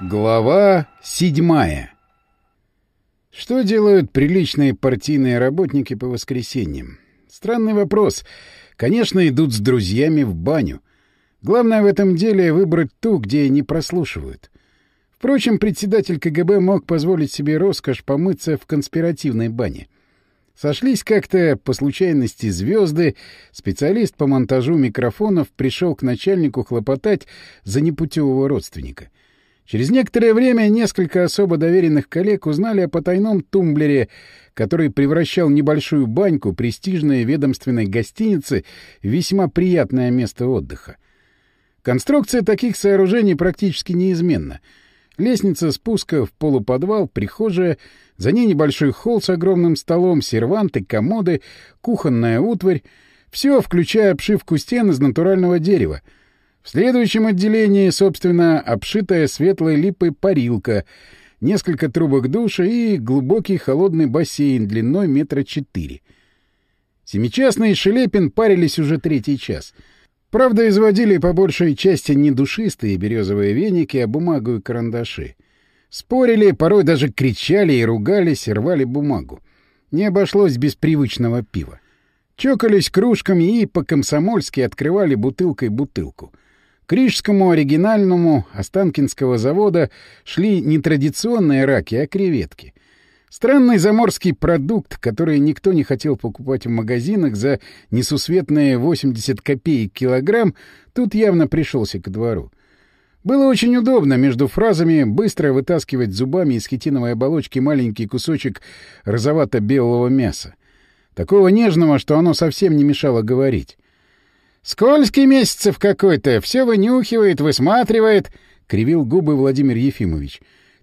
Глава седьмая Что делают приличные партийные работники по воскресеньям? Странный вопрос. Конечно, идут с друзьями в баню. Главное в этом деле выбрать ту, где не прослушивают. Впрочем, председатель КГБ мог позволить себе роскошь помыться в конспиративной бане. Сошлись как-то по случайности звезды, специалист по монтажу микрофонов пришел к начальнику хлопотать за непутевого родственника — Через некоторое время несколько особо доверенных коллег узнали о потайном тумблере, который превращал небольшую баньку престижной ведомственной гостиницы в весьма приятное место отдыха. Конструкция таких сооружений практически неизменна. Лестница спуска в полуподвал, прихожая, за ней небольшой холл с огромным столом, серванты, комоды, кухонная утварь — все, включая обшивку стен из натурального дерева — в следующем отделении, собственно, обшитая светлой липой парилка, несколько трубок душа и глубокий холодный бассейн длиной метра четыре. Семичастный и Шелепин парились уже третий час. Правда, изводили по большей части не душистые березовые веники, а бумагу и карандаши. Спорили, порой даже кричали и ругались, рвали бумагу. Не обошлось без привычного пива. Чокались кружками и по-комсомольски открывали бутылкой бутылку — к рижскому оригинальному Останкинского завода шли не традиционные раки, а креветки. Странный заморский продукт, который никто не хотел покупать в магазинах за несусветные 80 копеек килограмм, тут явно пришелся ко двору. Было очень удобно между фразами быстро вытаскивать зубами из хитиновой оболочки маленький кусочек розовато-белого мяса. Такого нежного, что оно совсем не мешало говорить. «Скользкий месяцев какой-то, все вынюхивает, высматривает», — кривил губы Владимир Ефимович.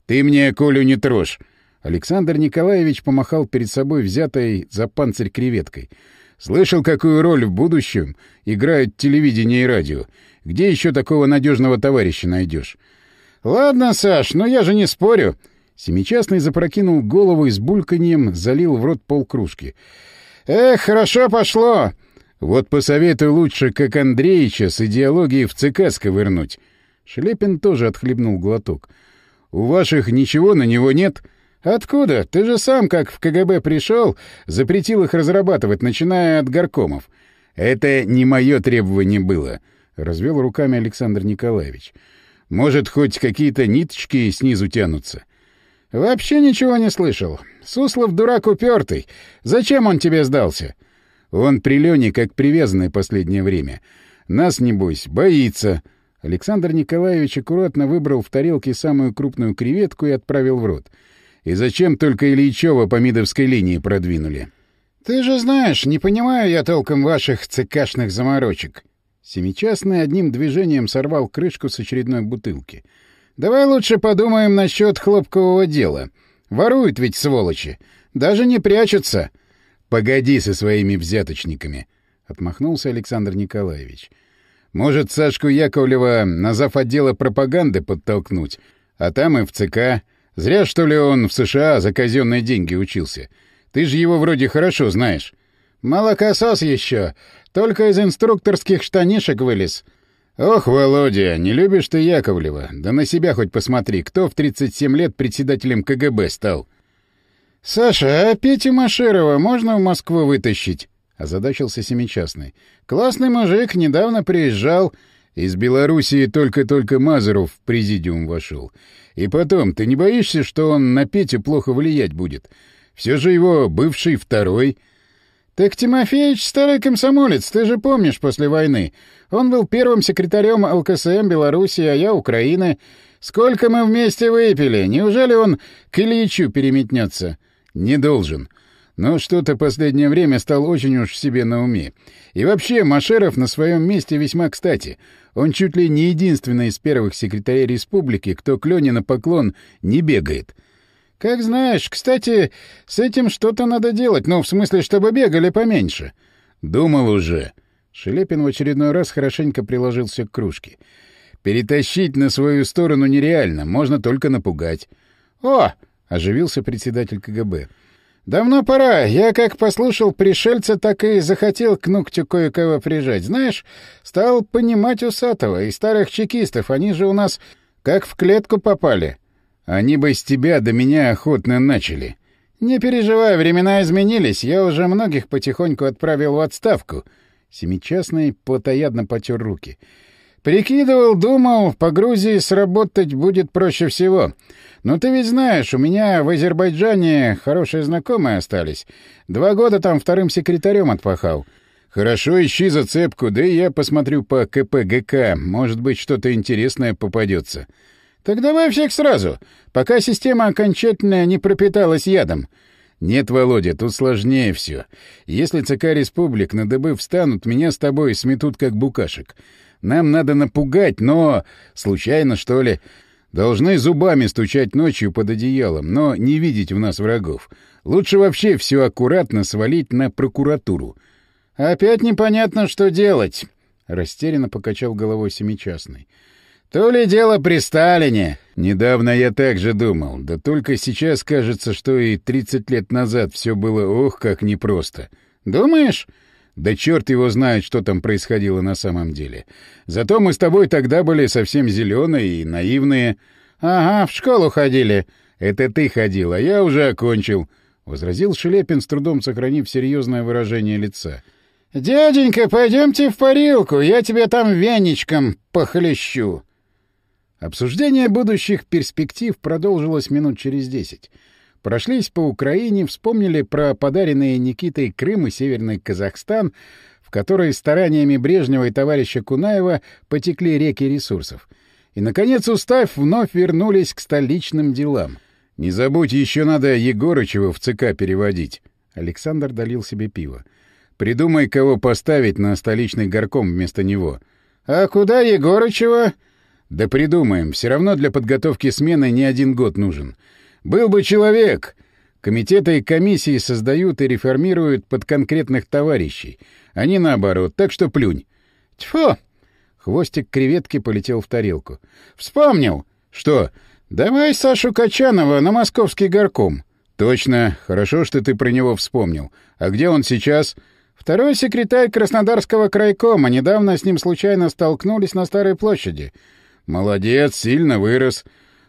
«Ты мне Колю не трожь!» Александр Николаевич помахал перед собой взятой за панцирь креветкой. «Слышал, какую роль в будущем играют телевидение и радио? Где еще такого надежного товарища найдешь?» «Ладно, Саш, но я же не спорю». Семичастный запрокинул голову и с бульканьем залил в рот полкружки. «Эх, хорошо пошло!» Вот посоветуй лучше, как Андреича с идеологией в ЦК сковырнуть. Шлепин тоже отхлебнул глоток. У ваших ничего на него нет? Откуда? Ты же сам, как в КГБ пришел, запретил их разрабатывать, начиная от горкомов. Это не мое требование было, — развел руками Александр Николаевич. Может, хоть какие-то ниточки снизу тянутся? Вообще ничего не слышал. Суслов дурак упертый. Зачем он тебе сдался? — он при Лене как привязанный последнее время. Нас, небось, боится. Александр Николаевич аккуратно выбрал в тарелке самую крупную креветку и отправил в рот. И зачем только Ильичева по Мидовской линии продвинули? — Ты же знаешь, не понимаю я толком ваших цикашных заморочек. Семичастный одним движением сорвал крышку с очередной бутылки. — Давай лучше подумаем насчет хлопкового дела. Воруют ведь, сволочи. Даже не прячутся. — Погоди со своими взяточниками, — отмахнулся Александр Николаевич. Может, Сашку Яковлева на зав. отдела пропаганды подтолкнуть, а там и в ЦК. Зря, что ли, он в США за казенные деньги учился. Ты же его вроде хорошо знаешь. Молокосос еще, только из инструкторских штанишек вылез. Ох, Володя, не любишь ты Яковлева. Да на себя хоть посмотри, кто в 37 лет председателем КГБ стал. — «Саша, а Петю Машерова можно в Москву вытащить?» — озадачился Семичастный. «Классный мужик, недавно приезжал. Из Белоруссии только-только Мазаров в президиум вошел. И потом, ты не боишься, что он на Петю плохо влиять будет? Все же его бывший второй...» «Так Тимофеевич старый комсомолец, ты же помнишь после войны. Он был первым секретарем ЛКСМ Беларуси, а я Украины. Сколько мы вместе выпили? Неужели он к Ильичу переметнется?» Не должен. Но что-то последнее время стал очень уж себе на уме. И вообще, Машеров на своем месте весьма кстати. Он чуть ли не единственный из первых секретарей республики, кто к Лене на поклон не бегает. Как знаешь, кстати, с этим что-то надо делать, ну, в смысле, чтобы бегали поменьше. Думал уже. Шелепин в очередной раз хорошенько приложился к кружке. Перетащить на свою сторону нереально, можно только напугать. О, — оживился председатель КГБ. «Давно пора. Я как послушал пришельца, так и захотел к ногтю кое-кого прижать. Знаешь, стал понимать Усатого и старых чекистов. Они же у нас Как в клетку попали? Они бы с тебя до меня охотно начали. Не переживай, времена изменились. Я уже многих потихоньку отправил в отставку. Семичастный плотоядно потер руки. Прикидывал, думал, по Грузии сработать будет проще всего. Но ты ведь знаешь, у меня в Азербайджане хорошие знакомые остались. Два года там вторым секретарем отпахал. Хорошо, ищи зацепку, да и я посмотрю по КПГК. Может быть, что-то интересное попадется. Так давай всех сразу, пока система окончательно не пропиталась ядом. Нет, Володя, тут сложнее все. Если ЦК Республик на дыбы встанут, меня с тобой сметут как букашек. Нам надо напугать, но... Случайно, что ли? Должны зубами стучать ночью под одеялом, но не видеть в нас врагов. Лучше вообще все аккуратно свалить на прокуратуру. Опять непонятно, что делать. Растерянно покачал головой семичастный. То ли дело при Сталине. Недавно я так же думал. Да только сейчас кажется, что и 30 лет назад все было ох, как непросто. Думаешь? Да черт его знает, что там происходило на самом деле. Зато мы с тобой тогда были совсем зеленые и наивные. — Ага, в школу ходили. — Это ты ходил, а я уже окончил, — возразил Шелепин, с трудом сохранив серьезное выражение лица. — Дяденька, пойдемте в парилку, я тебя там веничком похлещу. Обсуждение будущих перспектив продолжилось минут через десять. Прошлись по Украине, вспомнили про подаренные Никитой Крым и Северный Казахстан, в которые стараниями Брежнева и товарища Кунаева потекли реки ресурсов. И, наконец, устав, вновь вернулись к столичным делам. «Не забудь, еще надо Егорычева в ЦК переводить». Александр долил себе пиво. «Придумай, кого поставить на столичный горком вместо него». «А куда Егорычева?» Да придумаем. Все равно для подготовки смены не один год нужен. Был бы человек. Комитеты и комиссии создают и реформируют под конкретных товарищей. Они наоборот, так что плюнь. Тьфу! Хвостик креветки полетел в тарелку. Вспомнил! Что? Давай Сашу Качанова на московский горком. Точно. Хорошо, что ты про него вспомнил. А где он сейчас? Второй секретарь Краснодарского крайкома. Недавно с ним случайно столкнулись на Старой площади. Молодец, сильно вырос.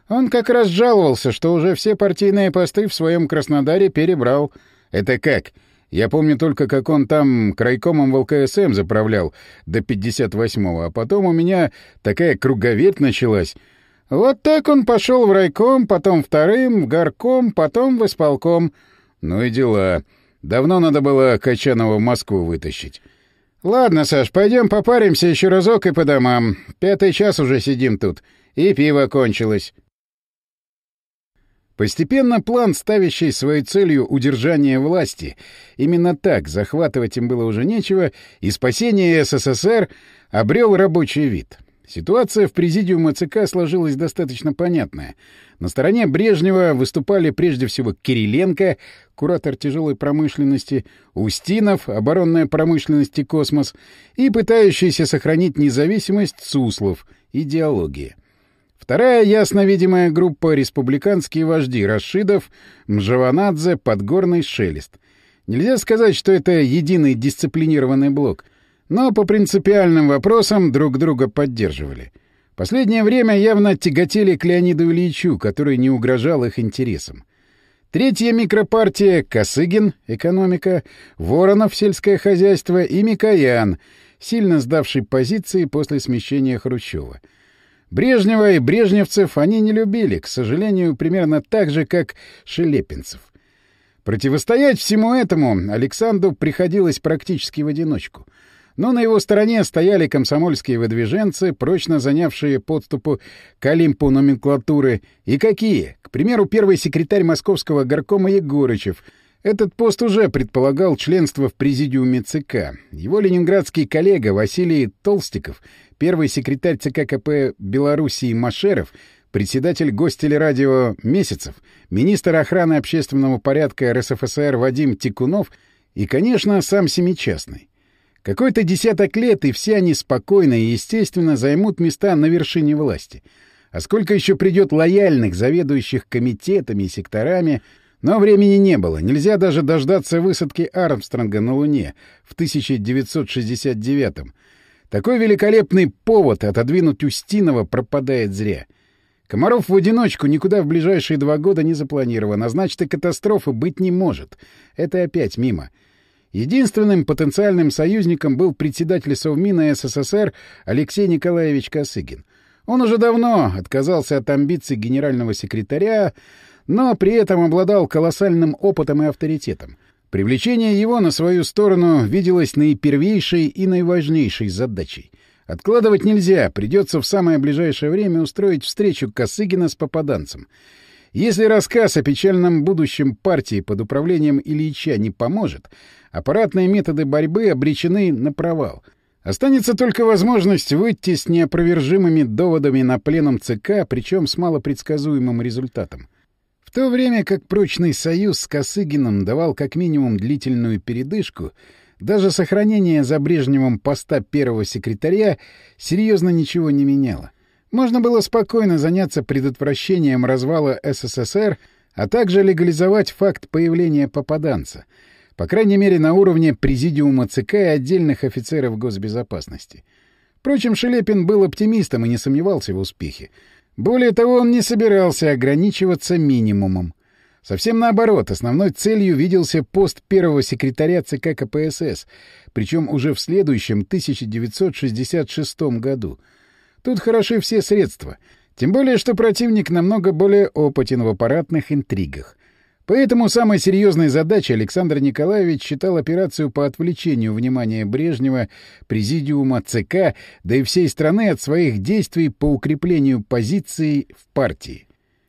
Он как раз жаловался, что уже все партийные посты в своем Краснодаре перебрал. Это как? Я помню только, как он там крайкомом в ЛКСМ заправлял до 58-го, а потом у меня такая круговерть началась. Вот так он пошел в райком, потом вторым, в горком, потом в исполком. Ну и дела. Давно надо было Качанова в Москву вытащить. «Ладно, Саш, пойдем попаримся еще разок и по домам. Пятый час уже сидим тут. И пиво кончилось». Постепенно план, ставящий своей целью удержание власти, именно так, захватывать им было уже нечего, и спасение СССР обрел рабочий вид. Ситуация в президиуме ЦК сложилась достаточно понятная. На стороне Брежнева выступали прежде всего Кириленко, куратор тяжелой промышленности, Устинов, оборонная промышленность и космос, и пытающийся сохранить независимость Суслов, идеология. Вторая ясно видимая группа — республиканские вожди Рашидов, Мжаванадзе, Подгорный, Шелест. Нельзя сказать, что это единый дисциплинированный блок — но по принципиальным вопросам друг друга поддерживали. Последнее время явно тяготели к Леониду Ильичу, который не угрожал их интересам. Третья микропартия — Косыгин, экономика, Воронов, сельское хозяйство и Микоян, сильно сдавший позиции после смещения Хрущева. Брежнева и брежневцев они не любили, к сожалению, примерно так же, как шелепинцев. Противостоять всему этому Александру приходилось практически в одиночку — но на его стороне стояли комсомольские выдвиженцы, прочно занявшие подступу к Олимпу номенклатуры. И какие? К примеру, первый секретарь московского горкома Егорычев. Этот пост уже предполагал членство в президиуме ЦК. Его ленинградский коллега Василий Толстиков, первый секретарь ЦК КП Белоруссии Машеров, председатель гостелерадио Месяцев, министр охраны общественного порядка РСФСР Вадим Тикунов и, конечно, сам Семичастный. Какой-то десяток лет, и все они спокойно и естественно займут места на вершине власти. А сколько еще придет лояльных, заведующих комитетами и секторами, но времени не было. Нельзя даже дождаться высадки Армстронга на Луне в 1969-м. Такой великолепный повод отодвинуть Устинова пропадает зря. Комаров в одиночку никуда в ближайшие два года не запланирован, а значит и катастрофы быть не может. Это опять мимо. Единственным потенциальным союзником был председатель Совмина СССР Алексей Николаевич Косыгин. Он уже давно отказался от амбиций генерального секретаря, но при этом обладал колоссальным опытом и авторитетом. Привлечение его на свою сторону виделось наипервейшей и наиважнейшей задачей. Откладывать нельзя, придется в самое ближайшее время устроить встречу Косыгина с попаданцем. Если рассказ о печальном будущем партии под управлением Ильича не поможет, аппаратные методы борьбы обречены на провал. Останется только возможность выйти с неопровержимыми доводами на пленум ЦК, причем с малопредсказуемым результатом. В то время как прочный союз с Косыгиным давал как минимум длительную передышку, даже сохранение за Брежневым поста первого секретаря серьезно ничего не меняло. Можно было спокойно заняться предотвращением развала СССР, а также легализовать факт появления попаданца, по крайней мере на уровне Президиума ЦК и отдельных офицеров госбезопасности. Впрочем, Шелепин был оптимистом и не сомневался в успехе. Более того, он не собирался ограничиваться минимумом. Совсем наоборот, основной целью виделся пост первого секретаря ЦК КПСС, причем уже в следующем 1966 году. Тут хороши все средства, тем более что противник намного более опытен в аппаратных интригах. Поэтому самой серьезной задачей Александр Николаевич считал операцию по отвлечению внимания Брежнева, президиума ЦК, да и всей страны от своих действий по укреплению позиций в партии.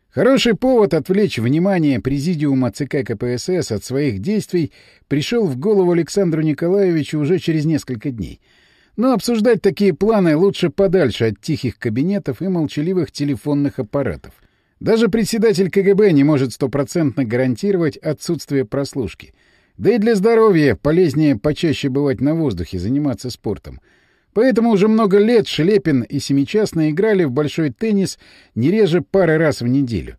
Хороший повод отвлечь внимание Президиума ЦК КПСС от своих действий пришел в голову Александру Николаевичу уже через несколько дней. Но обсуждать такие планы лучше подальше от тихих кабинетов и молчаливых телефонных аппаратов. Даже председатель КГБ не может стопроцентно гарантировать отсутствие прослушки. Да и для здоровья полезнее почаще бывать на воздухе, заниматься спортом — Поэтому уже много лет Шлепин и Семичастный играли в большой теннис не реже пары раз в неделю.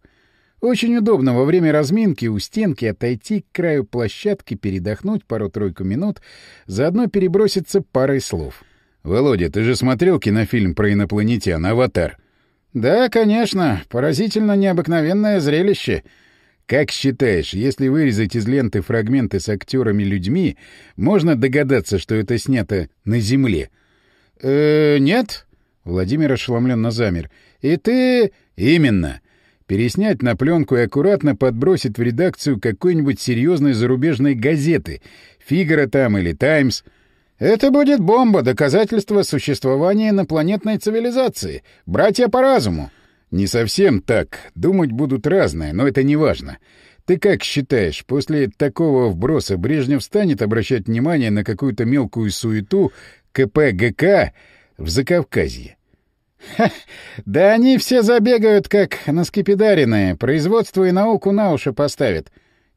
Очень удобно во время разминки у стенки отойти к краю площадки, передохнуть пару-тройку минут, заодно переброситься парой слов. «Володя, ты же смотрел кинофильм про инопланетян «Аватар»?» «Да, конечно. Поразительно необыкновенное зрелище». Как считаешь, если вырезать из ленты фрагменты с актерами-людьми, можно догадаться, что это снято на Земле?» «Э, нет?» — Владимир ошеломленно замер. «И ты...» «Именно. Переснять на пленку и аккуратно подбросить в редакцию какой-нибудь серьезной зарубежной газеты. «Фигара» там или «Таймс». «Это будет бомба, доказательство существования инопланетной цивилизации. Братья по разуму». «Не совсем так. Думать будут разное, но это не важно. Ты как считаешь, после такого вброса Брежнев станет обращать внимание на какую-то мелкую суету, КПГК в Закавказье. Ха, да они все забегают, как на скипидаренные, производство и науку на уши поставят.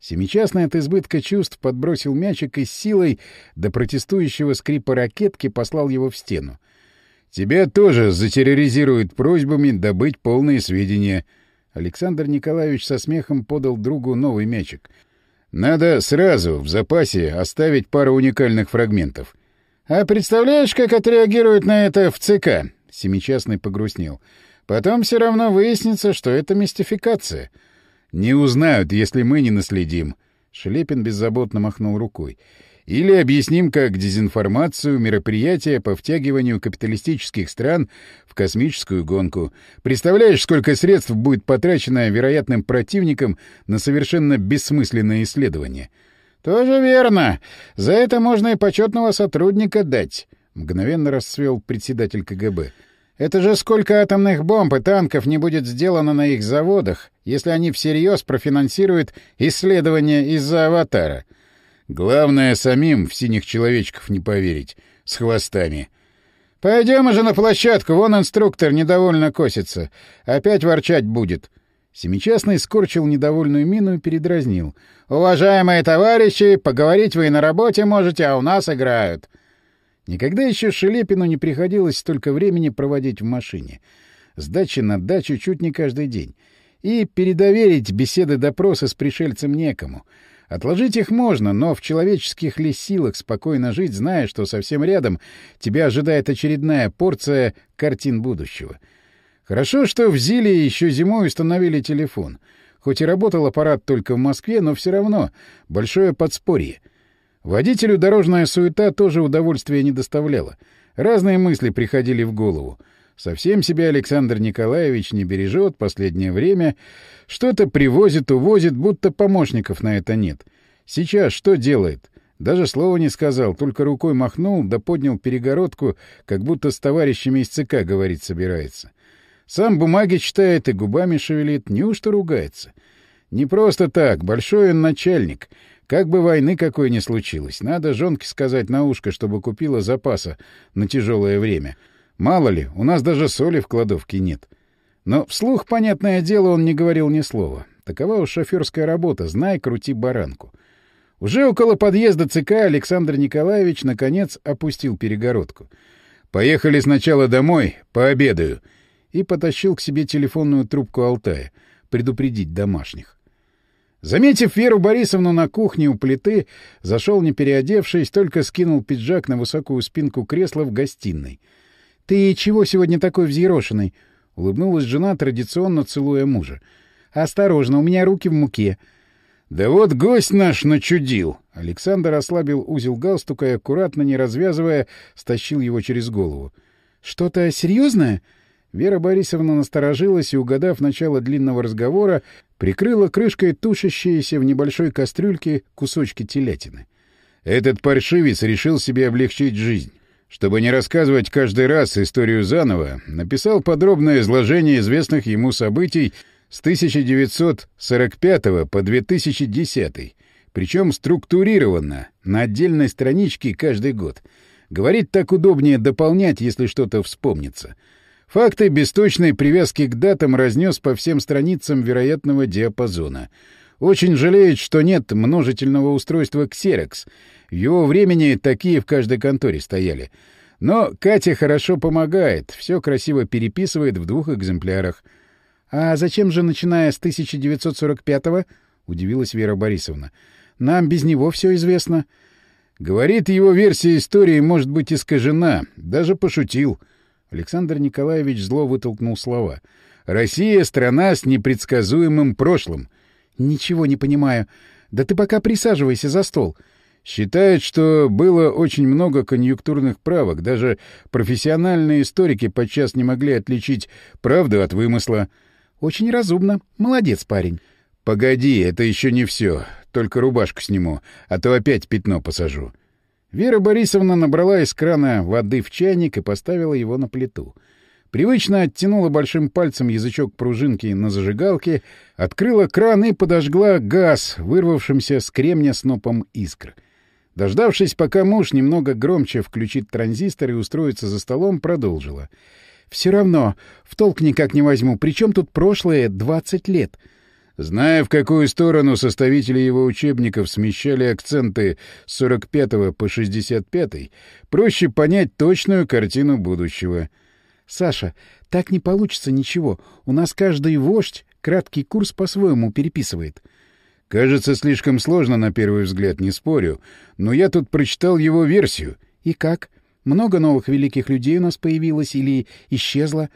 Семичастный от избытка чувств подбросил мячик и с силой до протестующего скрипа ракетки послал его в стену. «Тебя тоже затерроризируют просьбами добыть полные сведения». Александр Николаевич со смехом подал другу новый мячик. «Надо сразу в запасе оставить пару уникальных фрагментов. А представляешь, как отреагируют на это в ЦК? Семичастный погрустнел. Потом все равно выяснится, что это мистификация. Не узнают, если мы не наследим. Шлепин беззаботно махнул рукой. Или объясним как дезинформацию мероприятия по втягиванию капиталистических стран в космическую гонку. Представляешь, сколько средств будет потрачено вероятным противником на совершенно бессмысленное исследование? — «Тоже верно. За это можно и почетного сотрудника дать», — мгновенно расцвел председатель КГБ. «Это же сколько атомных бомб и танков не будет сделано на их заводах, если они всерьез профинансируют исследования из-за аватара. Главное, самим в синих человечков не поверить. С хвостами». «Пойдем уже на площадку, вон инструктор недовольно косится. Опять ворчать будет». Семичастный скорчил недовольную мину и передразнил. «Уважаемые товарищи, поговорить вы и на работе можете, а у нас играют». Никогда еще Шелепину не приходилось столько времени проводить в машине. С на дачу чуть не каждый день. И передоверить беседы-допросы с пришельцем некому. Отложить их можно, но в человеческих ли силах спокойно жить, зная, что совсем рядом тебя ожидает очередная порция картин будущего — Хорошо, что в Зиле еще зимой установили телефон. Хоть и работал аппарат только в Москве, но все равно большое подспорье. Водителю дорожная суета тоже удовольствия не доставляла. Разные мысли приходили в голову. Совсем себя Александр Николаевич не бережет последнее время. Что-то привозит, увозит, будто помощников на это нет. Сейчас что делает? Даже слова не сказал, только рукой махнул, да поднял перегородку, как будто с товарищами из ЦК говорить собирается. Сам бумаги читает и губами шевелит, неужто ругается? Не просто так, большой он начальник. Как бы войны какой ни случилось, надо жонке сказать на ушко, чтобы купила запаса на тяжелое время. Мало ли, у нас даже соли в кладовке нет. Но вслух, понятное дело, он не говорил ни слова. Такова уж шоферская работа, знай, крути баранку. Уже около подъезда ЦК Александр Николаевич наконец опустил перегородку. «Поехали сначала домой, пообедаю», и потащил к себе телефонную трубку Алтая, предупредить домашних. Заметив Веру Борисовну на кухне у плиты, зашел не переодевшись, только скинул пиджак на высокую спинку кресла в гостиной. — Ты чего сегодня такой взъерошенный? — улыбнулась жена, традиционно целуя мужа. — Осторожно, у меня руки в муке. — Да вот гость наш начудил! Александр ослабил узел галстука и, аккуратно не развязывая, стащил его через голову. — Что-то серьезное? — Вера Борисовна насторожилась и, угадав начало длинного разговора, прикрыла крышкой тушащиеся в небольшой кастрюльке кусочки телятины. Этот паршивец решил себе облегчить жизнь. Чтобы не рассказывать каждый раз историю заново, написал подробное изложение известных ему событий с 1945 по 2010, причем структурированно, на отдельной страничке каждый год. Говорит, так удобнее дополнять, если что-то вспомнится — Факты без точной привязки к датам разнес по всем страницам вероятного диапазона. Очень жалеет, что нет множительного устройства Xerox. В его времени такие в каждой конторе стояли. Но Катя хорошо помогает, все красиво переписывает в двух экземплярах. «А зачем же, начиная с 1945-го?» — удивилась Вера Борисовна. «Нам без него все известно». Говорит, его версия истории может быть искажена. Даже пошутил — Александр Николаевич зло вытолкнул слова. «Россия — страна с непредсказуемым прошлым». «Ничего не понимаю. Да ты пока присаживайся за стол». Считает, что было очень много конъюнктурных правок. Даже профессиональные историки подчас не могли отличить правду от вымысла. «Очень разумно. Молодец, парень». «Погоди, это еще не все. Только рубашку сниму, а то опять пятно посажу». Вера Борисовна набрала из крана воды в чайник и поставила его на плиту. Привычно оттянула большим пальцем язычок пружинки на зажигалке, открыла кран и подожгла газ, вырвавшимся с кремня снопом искр. Дождавшись, пока муж немного громче включит транзистор и устроится за столом, продолжила. — Все равно, в толк никак не возьму. Причем тут прошлое двадцать лет? — Зная, в какую сторону составители его учебников смещали акценты с 45 по 65, проще понять точную картину будущего. «Саша, так не получится ничего. У нас каждый вождь краткий курс по-своему переписывает». «Кажется, слишком сложно на первый взгляд, не спорю. Но я тут прочитал его версию». «И как? Много новых великих людей у нас появилось или исчезло?»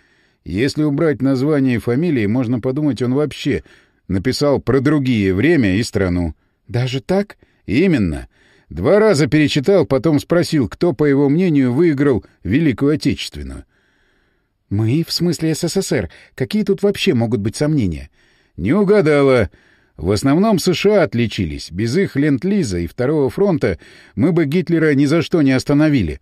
«Если убрать название и фамилии, можно подумать, он вообще Написал про другие время и страну. Даже так? Именно. Два раза перечитал, потом спросил, кто, по его мнению, выиграл Великую Отечественную. Мы, в смысле СССР, какие тут вообще могут быть сомнения? Не угадала. В основном США отличились. Без их ленд-лиза и Второго фронта мы бы Гитлера ни за что не остановили.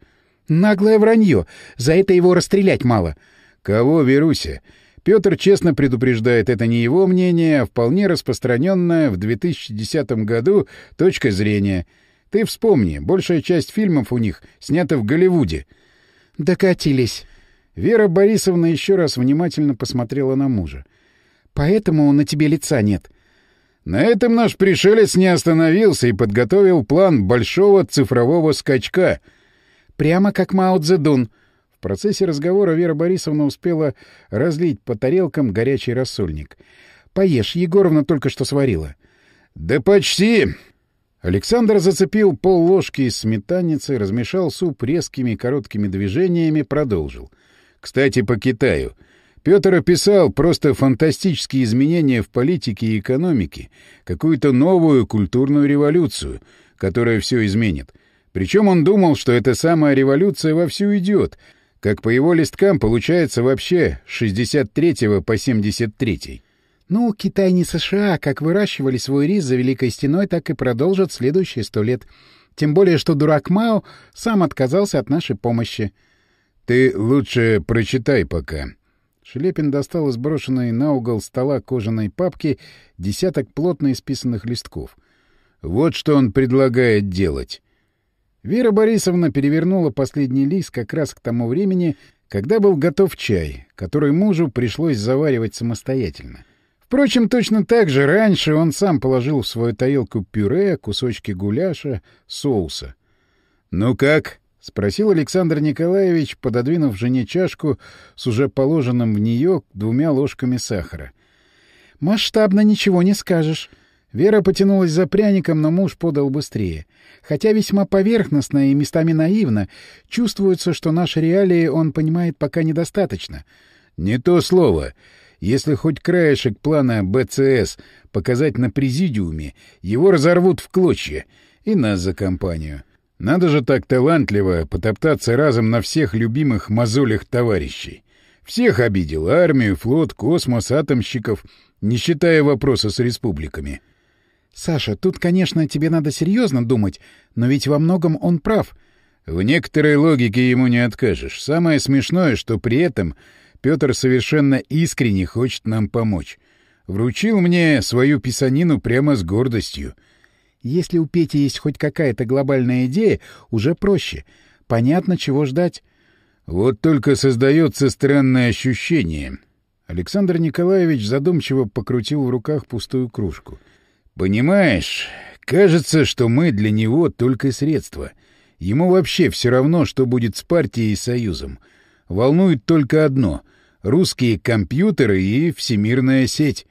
Наглое вранье. За это его расстрелять мало. Кого, Веруся? Петр честно предупреждает, это не его мнение, а вполне распространенная в 2010 году точка зрения. Ты вспомни, большая часть фильмов у них снята в Голливуде. Докатились. Вера Борисовна еще раз внимательно посмотрела на мужа. Поэтому на тебе лица нет. На этом наш пришелец не остановился и подготовил план большого цифрового скачка. Прямо как Мао Цзэдун — процессе разговора Вера Борисовна успела разлить по тарелкам горячий рассольник. «Поешь, Егоровна только что сварила». «Да почти!» Александр зацепил пол ложки из сметаницы, размешал суп резкими короткими движениями, продолжил. «Кстати, по Китаю. Петр описал просто фантастические изменения в политике и экономике, какую-то новую культурную революцию, которая все изменит. Причем он думал, что эта самая революция вовсю идет, как по его листкам получается вообще с 63 по 73. Ну, Китай не США, как выращивали свой рис за Великой Стеной, так и продолжат следующие сто лет. Тем более, что дурак Мао сам отказался от нашей помощи. — Ты лучше прочитай пока. Шелепин достал из брошенной на угол стола кожаной папки десяток плотно исписанных листков. Вот что он предлагает делать. Вера Борисовна перевернула последний лист как раз к тому времени, когда был готов чай, который мужу пришлось заваривать самостоятельно. Впрочем, точно так же раньше он сам положил в свою тарелку пюре, кусочки гуляша, соуса. «Ну как?» — спросил Александр Николаевич, пододвинув жене чашку с уже положенным в нее двумя ложками сахара. «Масштабно ничего не скажешь». Вера потянулась за пряником, но муж подал быстрее. Хотя весьма поверхностно и местами наивно, чувствуется, что наши реалии он понимает пока недостаточно. — Не то слово. Если хоть краешек плана БЦС показать на президиуме, его разорвут в клочья. И нас за компанию. Надо же так талантливо потоптаться разом на всех любимых мозолях товарищей. Всех обидел — армию, флот, космос, атомщиков, не считая вопроса с республиками. — Саша, тут, конечно, тебе надо серьезно думать, но ведь во многом он прав. В некоторой логике ему не откажешь. Самое смешное, что при этом Петр совершенно искренне хочет нам помочь. Вручил мне свою писанину прямо с гордостью. Если у Пети есть хоть какая-то глобальная идея, уже проще. Понятно, чего ждать. Вот только создается странное ощущение. Александр Николаевич задумчиво покрутил в руках пустую кружку. «Понимаешь, кажется, что мы для него только средства. Ему вообще все равно, что будет с партией и союзом. Волнует только одно — русские компьютеры и всемирная сеть.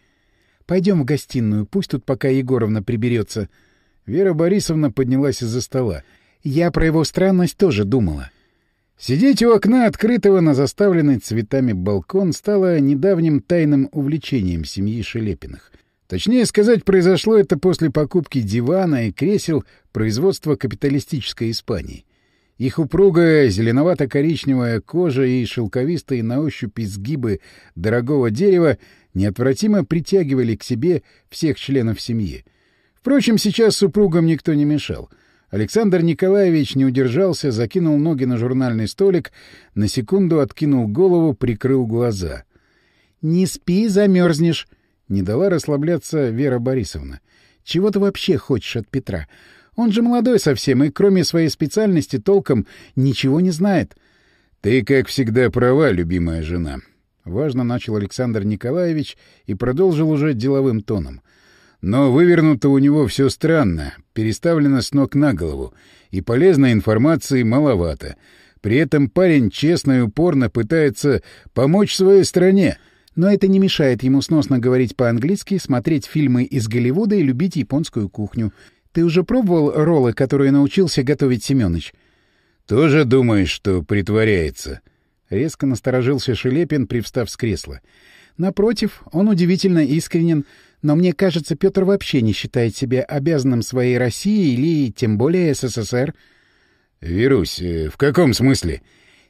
Пойдем в гостиную, пусть тут пока Егоровна приберется. Вера Борисовна поднялась из-за стола. Я про его странность тоже думала. Сидеть у окна, открытого на заставленный цветами балкон, стало недавним тайным увлечением семьи Шелепиных. Точнее сказать, произошло это после покупки дивана и кресел производства капиталистической Испании. Их упругая зеленовато-коричневая кожа и шелковистые на ощупь изгибы дорогого дерева неотвратимо притягивали к себе всех членов семьи. Впрочем, сейчас супругам никто не мешал. Александр Николаевич не удержался, закинул ноги на журнальный столик, на секунду откинул голову, прикрыл глаза. — Не спи, замерзнешь! — не дала расслабляться Вера Борисовна. — Чего ты вообще хочешь от Петра? Он же молодой совсем и, кроме своей специальности, толком ничего не знает. — Ты, как всегда, права, любимая жена. Важно начал Александр Николаевич и продолжил уже деловым тоном. Но вывернуто у него все странно, переставлено с ног на голову, и полезной информации маловато. При этом парень честно и упорно пытается помочь своей стране. Но это не мешает ему сносно говорить по-английски, смотреть фильмы из Голливуда и любить японскую кухню. Ты уже пробовал роллы, которые научился готовить Семёныч? — Тоже думаешь, что притворяется? Резко насторожился Шелепин, привстав с кресла. Напротив, он удивительно искренен, но мне кажется, Петр вообще не считает себя обязанным своей России или тем более СССР. — Верусь, э, в каком смысле?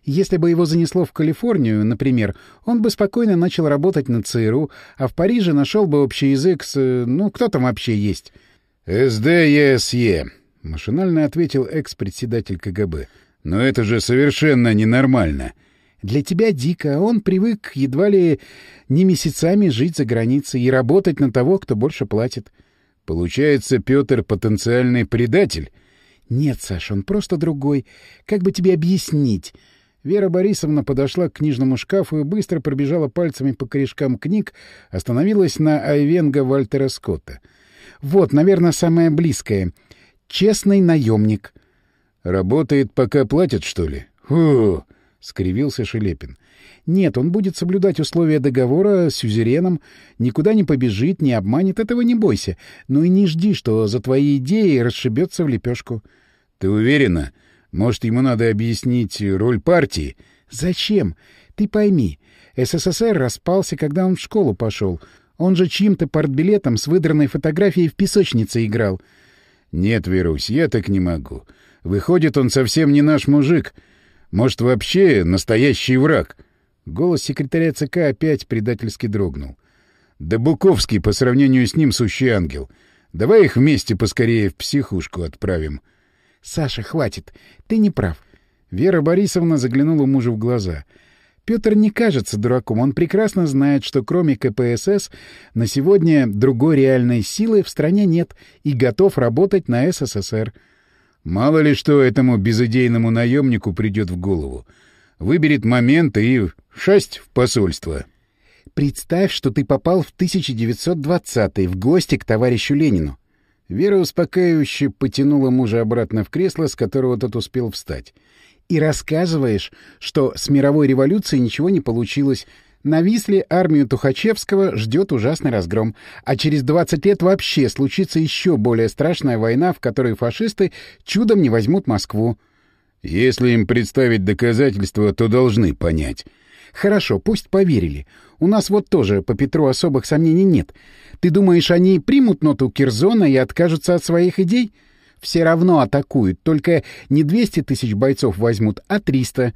Если бы его занесло в Калифорнию, например, он бы спокойно начал работать на ЦРУ, а в Париже нашел бы общий язык с... Э, ну, кто там вообще есть? «СДЕСЕ», — машинально ответил экс-председатель КГБ. «Но это же совершенно ненормально». «Для тебя дико. Он привык едва ли не месяцами жить за границей и работать на того, кто больше платит». «Получается, Петр потенциальный предатель?» «Нет, Саш, он просто другой. Как бы тебе объяснить?» Вера Борисовна подошла к книжному шкафу и быстро пробежала пальцами по корешкам книг, остановилась на Айвенга Вальтера Скотта — вот, наверное, самое близкое. Честный наемник. Работает, пока платят, что ли? Фу! — скривился Шелепин. Нет, он будет соблюдать условия договора с сюзереном, никуда не побежит, не обманет, этого не бойся. Ну и не жди, что за твои идеи расшибется в лепешку. Ты уверена? Может, ему надо объяснить роль партии? Зачем? Ты пойми, СССР распался, когда он в школу пошел. Он же чьим-то портбилетом с выдранной фотографией в песочнице играл. Нет, Верусь, я так не могу. Выходит, он совсем не наш мужик. Может, вообще настоящий враг. Голос секретаря ЦК опять предательски дрогнул. Да Буковский по сравнению с ним сущий ангел. Давай их вместе поскорее в психушку отправим. — Саша, хватит. Ты не прав. Вера Борисовна заглянула мужу в глаза — Петр не кажется дураком, он прекрасно знает, что кроме КПСС на сегодня другой реальной силы в стране нет и готов работать на СССР. Мало ли что этому безыдейному наемнику придет в голову. Выберет момент и шасть в посольство. Представь, что ты попал в 1920-й в гости к товарищу Ленину. Вера успокаивающе потянула мужа обратно в кресло, с которого тот успел встать и рассказываешь, что с мировой революцией ничего не получилось. Нависли армию Тухачевского ждет ужасный разгром, а через 20 лет вообще случится еще более страшная война, в которой фашисты чудом не возьмут Москву. Если им представить доказательства, то должны понять. Хорошо, пусть поверили. У нас вот тоже по Петру особых сомнений нет. Ты думаешь, они примут ноту Кирзона и откажутся от своих идей? — все равно атакуют, только не 200 тысяч бойцов возьмут, а 300.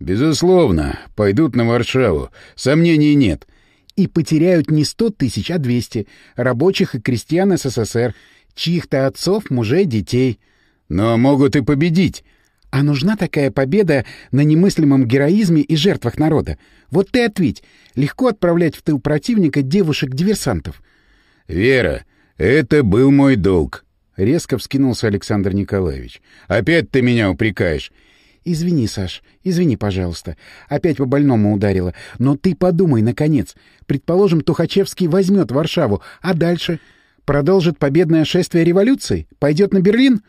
Безусловно, пойдут на Варшаву, сомнений нет. И потеряют не 100 тысяч, а 200 рабочих и крестьян СССР, чьих-то отцов, мужей, детей. Но могут и победить. А нужна такая победа на немыслимом героизме и жертвах народа? Вот ты ответь, легко отправлять в тыл противника девушек-диверсантов? Вера, это был мой долг. Резко вскинулся Александр Николаевич. «Опять ты меня упрекаешь!» «Извини, Саш, извини, пожалуйста. Опять по больному ударило. Но ты подумай, наконец. Предположим, Тухачевский возьмет Варшаву, а дальше? Продолжит победное шествие революции? Пойдет на Берлин?»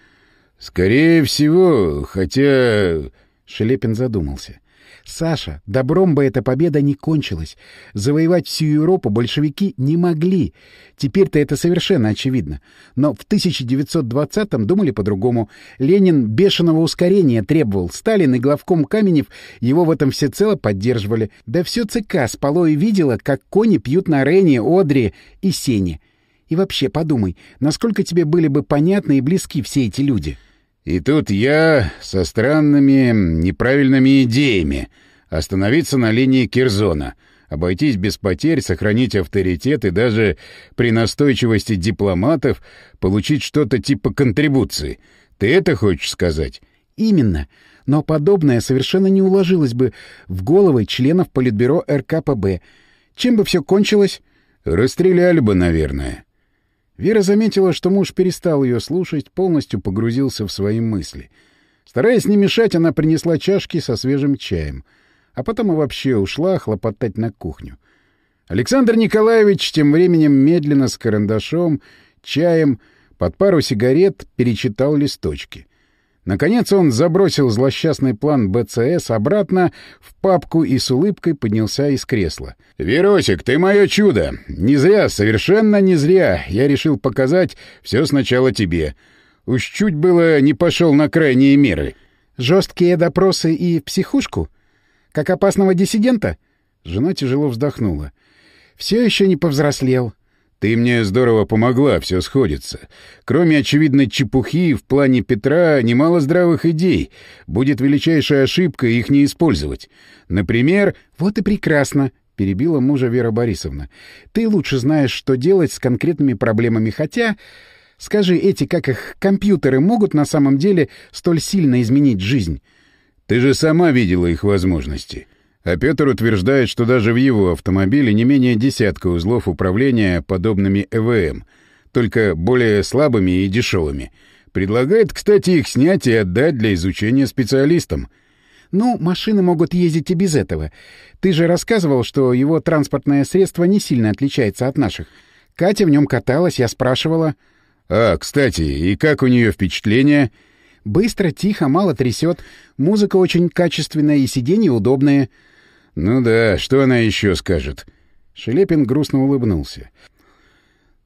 «Скорее всего, хотя...» Шелепин задумался. Саша, добром бы эта победа не кончилась. Завоевать всю Европу большевики не могли. Теперь-то это совершенно очевидно. Но в 1920-м думали по-другому. Ленин бешеного ускорения требовал. Сталин и главком Каменев его в этом всецело поддерживали. Да все ЦК спало и видело, как кони пьют на Рене, Одре и Сене. И вообще подумай, насколько тебе были бы понятны и близки все эти люди?» И тут я со странными, неправильными идеями. Остановиться на линии Кирзона, обойтись без потерь, сохранить авторитет и даже при настойчивости дипломатов получить что-то типа контрибуции. Ты это хочешь сказать? Именно. Но подобное совершенно не уложилось бы в головы членов Политбюро РКПБ. Чем бы все кончилось? Расстреляли бы, наверное. Вера заметила, что муж перестал ее слушать, полностью погрузился в свои мысли. Стараясь не мешать, она принесла чашки со свежим чаем, а потом и вообще ушла хлопотать на кухню. Александр Николаевич тем временем медленно с карандашом, чаем, под пару сигарет перечитал листочки — Наконец он забросил злосчастный план БЦС обратно в папку и с улыбкой поднялся из кресла. «Веросик, ты мое чудо! Не зря, совершенно не зря я решил показать все сначала тебе. Уж чуть было не пошел на крайние меры». «Жесткие допросы и психушку? Как опасного диссидента?» Жена тяжело вздохнула. «Все еще не повзрослел». Ты мне здорово помогла, все сходится. Кроме очевидной чепухи, в плане Петра немало здравых идей. Будет величайшая ошибка их не использовать. Например... — Вот и прекрасно, — перебила мужа Вера Борисовна. — Ты лучше знаешь, что делать с конкретными проблемами, хотя... Скажи, эти, как их, компьютеры могут на самом деле столь сильно изменить жизнь? Ты же сама видела их возможности. А Петр утверждает, что даже в его автомобиле не менее десятка узлов управления подобными ЭВМ, только более слабыми и дешевыми. Предлагает, кстати, их снять и отдать для изучения специалистам. Ну, машины могут ездить и без этого. Ты же рассказывал, что его транспортное средство не сильно отличается от наших. Катя в нем каталась, я спрашивала. А, кстати, и как у нее впечатление? Быстро, тихо, мало трясет. Музыка очень качественная и сиденья удобные. «Ну да, что она еще скажет?» Шелепин грустно улыбнулся.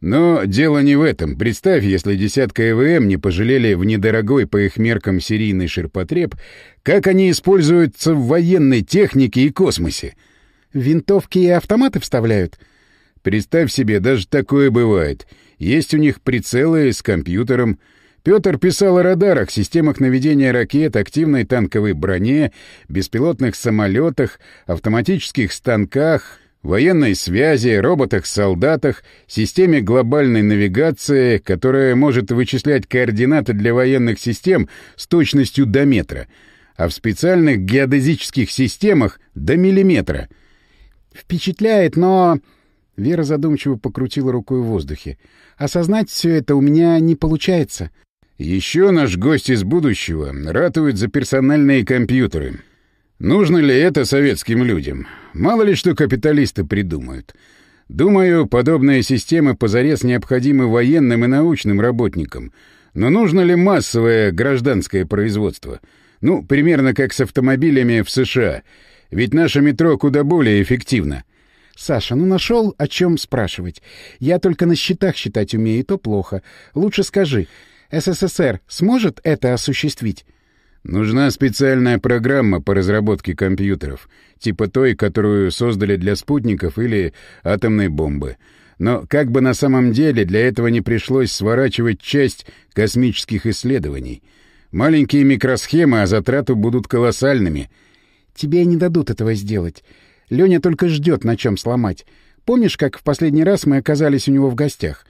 Но дело не в этом. Представь, если десятка ЭВМ не пожалели в недорогой по их меркам серийный ширпотреб, как они используются в военной технике и космосе. Винтовки и автоматы вставляют? Представь себе, даже такое бывает. Есть у них прицелы с компьютером. Петр писал о радарах, системах наведения ракет, активной танковой броне, беспилотных самолетах, автоматических станках, военной связи, роботах-солдатах, системе глобальной навигации, которая может вычислять координаты для военных систем с точностью до метра, а в специальных геодезических системах — до миллиметра. «Впечатляет, но...» Вера задумчиво покрутила рукой в воздухе. «Осознать все это у меня не получается». «Еще наш гость из будущего ратует за персональные компьютеры. Нужно ли это советским людям? Мало ли что капиталисты придумают. Думаю, подобные системы позарез необходимы военным и научным работникам. Но нужно ли массовое гражданское производство? Ну, примерно как с автомобилями в США. Ведь наше метро куда более эффективно. Саша, ну нашел, о чем спрашивать. Я только на счетах считать умею, и то плохо. Лучше скажи, СССР сможет это осуществить? Нужна специальная программа по разработке компьютеров, типа той, которую создали для спутников или атомной бомбы. Но как бы на самом деле для этого не пришлось сворачивать часть космических исследований. Маленькие микросхемы, а затраты будут колоссальными. Тебе не дадут этого сделать. Леня только ждет, на чем сломать. Помнишь, как в последний раз мы оказались у него в гостях?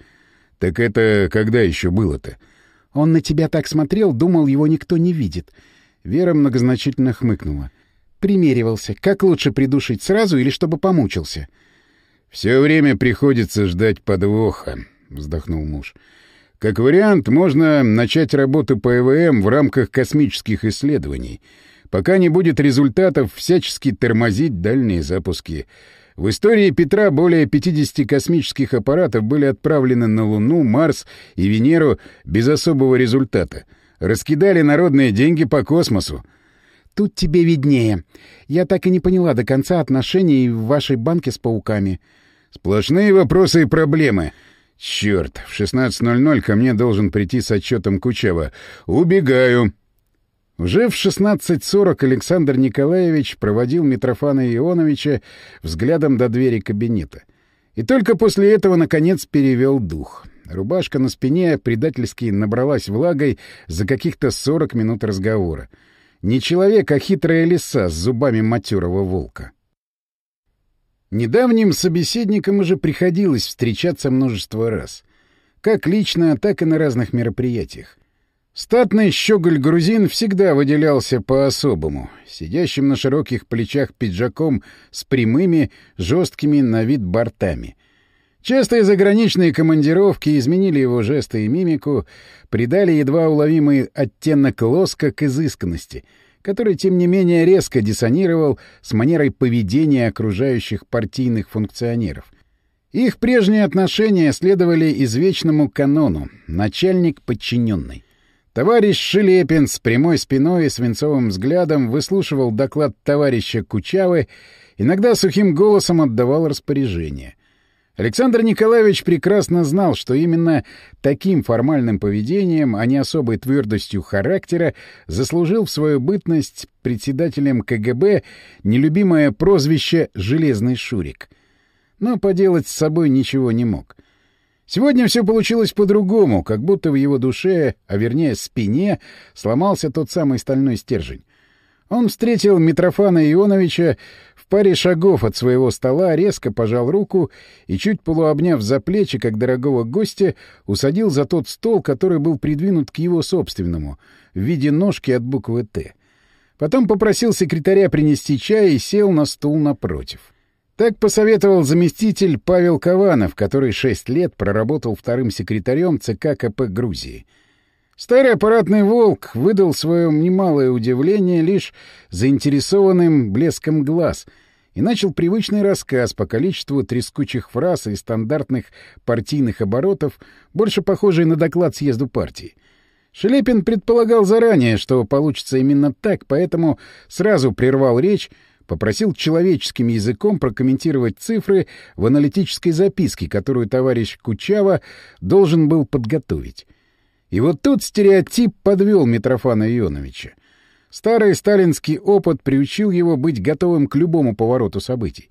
Так это когда еще было-то? Он на тебя так смотрел, думал, его никто не видит. Вера многозначительно хмыкнула. Примеривался. Как лучше придушить сразу или чтобы помучился? — Все время приходится ждать подвоха, — вздохнул муж. — Как вариант, можно начать работу по ЭВМ в рамках космических исследований. Пока не будет результатов, всячески тормозить дальние запуски. В истории Петра более 50 космических аппаратов были отправлены на Луну, Марс и Венеру без особого результата. Раскидали народные деньги по космосу. Тут тебе виднее. Я так и не поняла до конца отношений в вашей банке с пауками. Сплошные вопросы и проблемы. Черт, в 16.00 ко мне должен прийти с отчетом Кучева. Убегаю. Уже в 16.40 Александр Николаевич проводил Митрофана Ионовича взглядом до двери кабинета. И только после этого, наконец, перевел дух. Рубашка на спине предательски набралась влагой за каких-то 40 минут разговора. Не человек, а хитрая лиса с зубами матерого волка. Недавним собеседникам уже приходилось встречаться множество раз. Как лично, так и на разных мероприятиях. Статный щеголь-грузин всегда выделялся по-особому, сидящим на широких плечах пиджаком с прямыми, жесткими на вид бортами. Частые заграничные командировки изменили его жесты и мимику, придали едва уловимый оттенок лоска к изысканности, который, тем не менее, резко диссонировал с манерой поведения окружающих партийных функционеров — их прежние отношения следовали извечному канону — начальник-подчиненный. Товарищ Шелепин с прямой спиной и свинцовым взглядом выслушивал доклад товарища Кучавы, иногда сухим голосом отдавал распоряжение. Александр Николаевич прекрасно знал, что именно таким формальным поведением, а не особой твердостью характера, заслужил в свою бытность председателем КГБ нелюбимое прозвище «Железный Шурик». Но поделать с собой ничего не мог — Сегодня все получилось по-другому, как будто в его душе, а вернее спине, сломался тот самый стальной стержень. Он встретил Митрофана Ионовича в паре шагов от своего стола, резко пожал руку и, чуть полуобняв за плечи, как дорогого гостя, усадил за тот стол, который был придвинут к его собственному, в виде ножки от буквы «Т». Потом попросил секретаря принести чай и сел на стул напротив. — так посоветовал заместитель Павел Кованов, который шесть лет проработал вторым секретарем ЦК КП Грузии. Старый аппаратный «Волк» выдал свое немалое удивление лишь заинтересованным блеском глаз и начал привычный рассказ по количеству трескучих фраз и стандартных партийных оборотов, больше похожий на доклад съезду партии. Шелепин предполагал заранее, что получится именно так, поэтому сразу прервал речь, попросил человеческим языком прокомментировать цифры в аналитической записке, которую товарищ Кучава должен был подготовить. И вот тут стереотип подвел Митрофана Ионовича. Старый сталинский опыт приучил его быть готовым к любому повороту событий.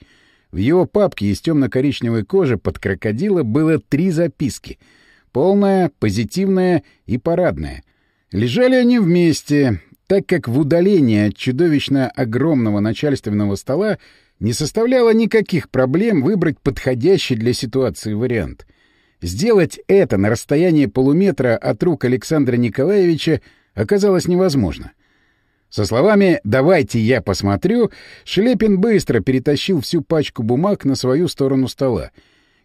В его папке из темно-коричневой кожи под крокодила было три записки — полная, позитивная и парадная. Лежали они вместе, так как в удалении от чудовищно огромного начальственного стола не составляло никаких проблем выбрать подходящий для ситуации вариант. Сделать это на расстоянии полуметра от рук Александра Николаевича оказалось невозможно. Со словами «давайте я посмотрю», Шлепин быстро перетащил всю пачку бумаг на свою сторону стола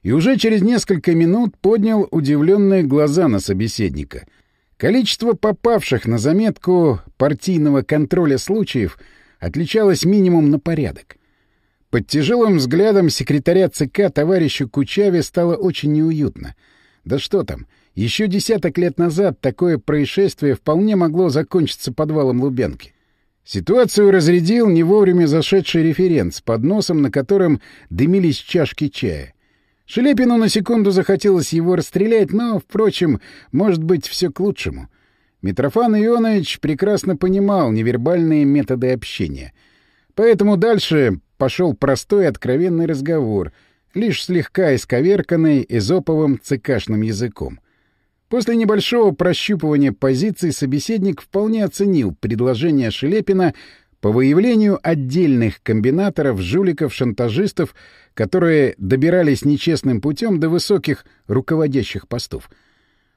и уже через несколько минут поднял удивленные глаза на собеседника — Количество попавших на заметку партийного контроля случаев отличалось минимум на порядок. Под тяжелым взглядом секретаря ЦК товарищу Кучаве стало очень неуютно. Да что там, еще десяток лет назад такое происшествие вполне могло закончиться подвалом Лубянки. Ситуацию разрядил не вовремя зашедший референт с подносом, на котором дымились чашки чая. Шелепину на секунду захотелось его расстрелять, но, впрочем, может быть, все к лучшему. Митрофан Ионович прекрасно понимал невербальные методы общения. Поэтому дальше пошел простой откровенный разговор, лишь слегка исковерканный эзоповым цикашным языком. После небольшого прощупывания позиций собеседник вполне оценил предложение Шелепина по выявлению отдельных комбинаторов, жуликов, шантажистов, которые добирались нечестным путем до высоких руководящих постов.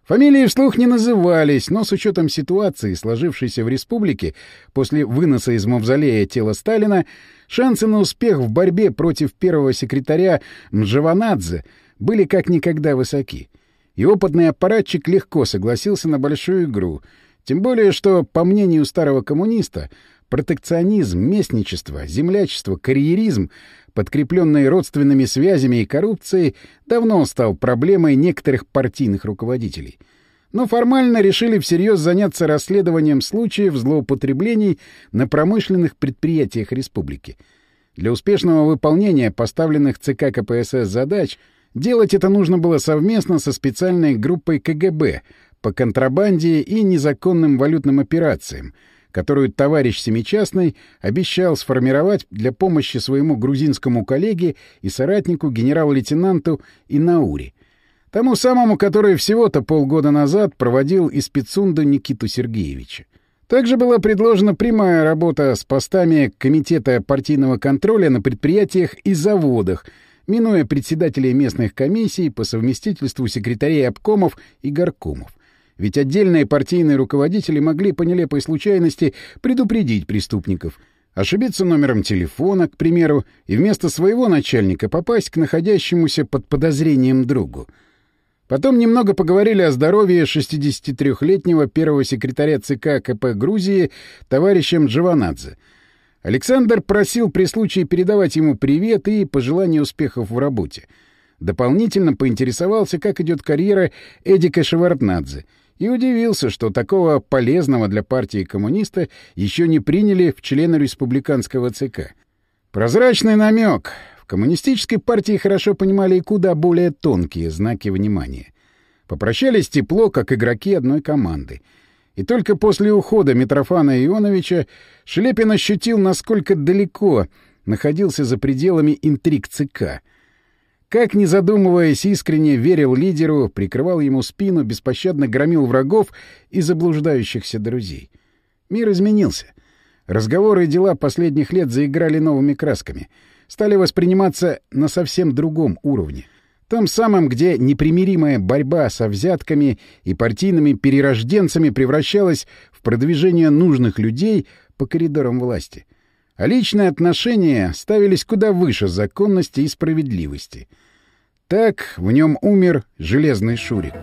Фамилии вслух не назывались, но с учетом ситуации, сложившейся в республике после выноса из мавзолея тела Сталина, шансы на успех в борьбе против первого секретаря Мжаванадзе были как никогда высоки. И опытный аппаратчик легко согласился на большую игру, тем более что, по мнению старого коммуниста, Протекционизм, местничество, землячество, карьеризм, подкрепленные родственными связями и коррупцией, давно стал проблемой некоторых партийных руководителей. Но формально решили всерьез заняться расследованием случаев злоупотреблений на промышленных предприятиях республики. Для успешного выполнения поставленных ЦК КПСС задач делать это нужно было совместно со специальной группой КГБ по контрабанде и незаконным валютным операциям — которую товарищ Семичастный обещал сформировать для помощи своему грузинскому коллеге и соратнику генерал-лейтенанту Инаури, тому самому, который всего-то полгода назад проводил из Пицунда Никиту Сергеевича. Также была предложена прямая работа с постами Комитета партийного контроля на предприятиях и заводах, минуя председателей местных комиссий по совместительству секретарей обкомов и горкомов. Ведь отдельные партийные руководители могли по нелепой случайности предупредить преступников, ошибиться номером телефона, к примеру, и вместо своего начальника попасть к находящемуся под подозрением другу. Потом немного поговорили о здоровье 63-летнего первого секретаря ЦК КП Грузии товарищем Джованадзе. Александр просил при случае передавать ему привет и пожелания успехов в работе. Дополнительно поинтересовался, как идет карьера Эдика Шеварднадзе — и удивился, что такого полезного для партии коммуниста еще не приняли в члены республиканского ЦК. Прозрачный намек. В коммунистической партии хорошо понимали и куда более тонкие знаки внимания. Попрощались тепло, как игроки одной команды. И только после ухода Митрофана Ионовича Шлепин ощутил, насколько далеко находился за пределами интриг ЦК — как, не задумываясь, искренне верил лидеру, прикрывал ему спину, беспощадно громил врагов и заблуждающихся друзей. Мир изменился. Разговоры и дела последних лет заиграли новыми красками. Стали восприниматься на совсем другом уровне. Том самом, где непримиримая борьба со взятками и партийными перерожденцами превращалась в продвижение нужных людей по коридорам власти — а личные отношения ставились куда выше законности и справедливости. Так в нем умер Железный Шурик.